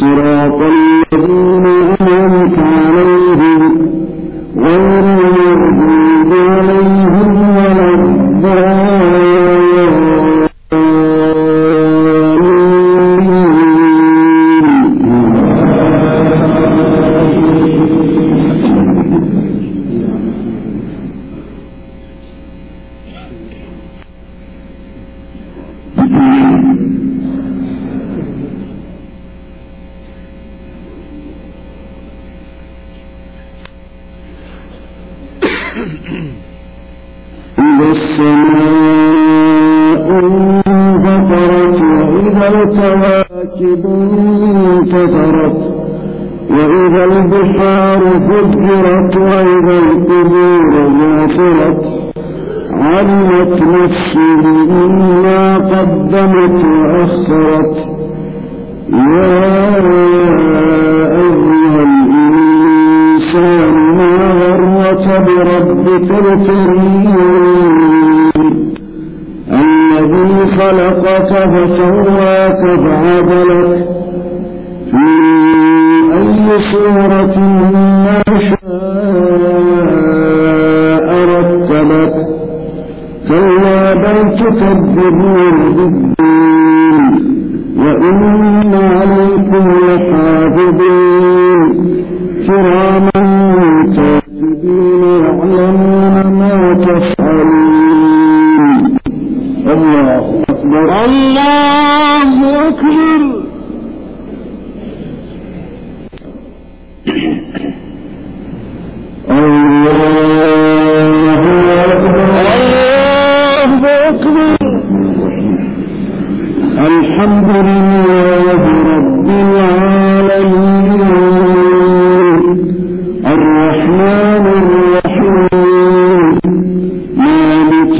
صراط الذين أنعمت إذا السماء وإذا وإذا البحار وإذا القبور علمت نفس ما قدمت خلقك فسواك فعدلك. في أي صورة ما شاء رتبك. كلا بل تكذبون بالدين. وإن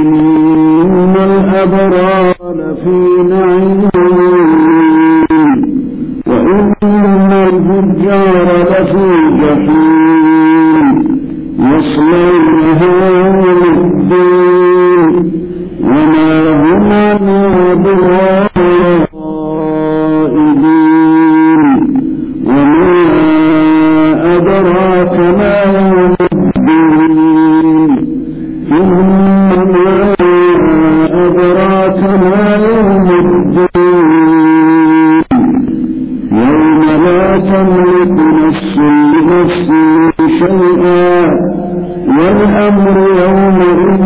إن الأبرار لفي نعيم وإن الفجار لفي جحيم. يصلونها يوم الدين وما هم بغائبين وما أدراك ما يوم والأمر يومئذ